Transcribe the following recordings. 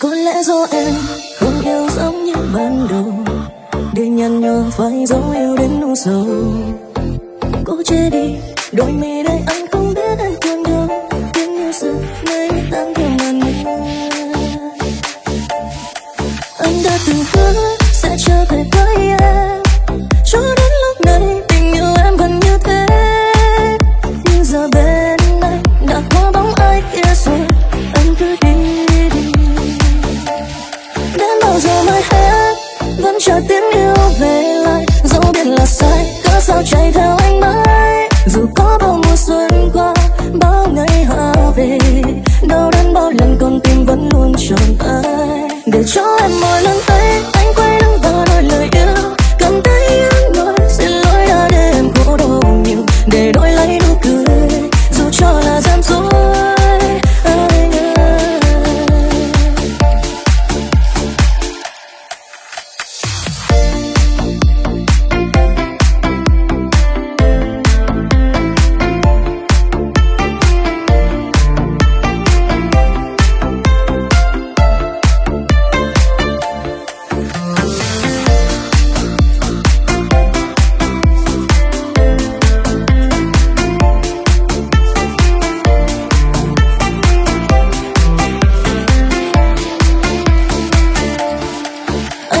có lẽ do em không yêu giống như ban đầu, để nhăn nhó phải dấu yêu đến nỗi sâu cố che đi, đôi mi đây anh không biết anh thương đâu. Tiếng yêu xưa nay tan theo màn anh đã từng hứa sẽ trở về vẫn chờ tiếng yêu về lại, dẫu biết là sai, cớ sao chạy theo anh mãi? Dù có bao mùa xuân qua, bao ngày hạ về, đau đớn bao lần con tim vẫn luôn tròn ai? Để cho em mỗi lần thấy anh quay lưng và nói lời yêu. Cầm tay ước nói, xin lỗi đã để em khổ đau nhiều. Để đôi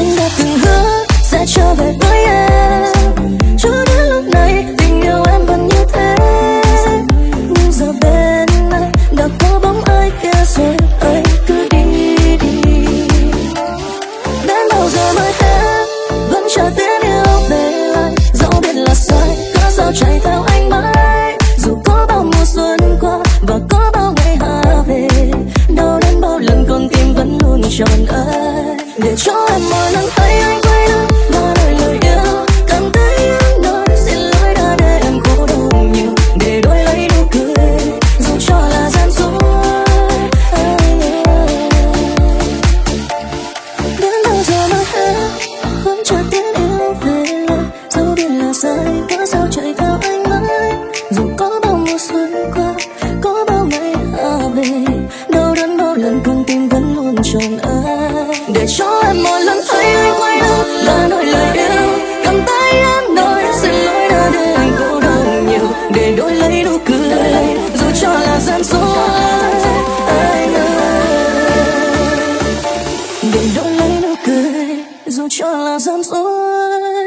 anh đã từng hứa sẽ trở về với em. Cho đến lúc này, tình yêu em vẫn như thế. Nhưng giờ bên anh đã có bóng ai kia rồi, anh cứ đi đi. Đến bao giờ mới em vẫn chờ tiếng yêu về lại dẫu biết là sai cớ sao chạy theo anh mãi. Dù có bao mùa xuân qua và có bao ngày hạ về, đau đến bao lần con tim vẫn luôn tròn ơi. Để cho cho là gian dối.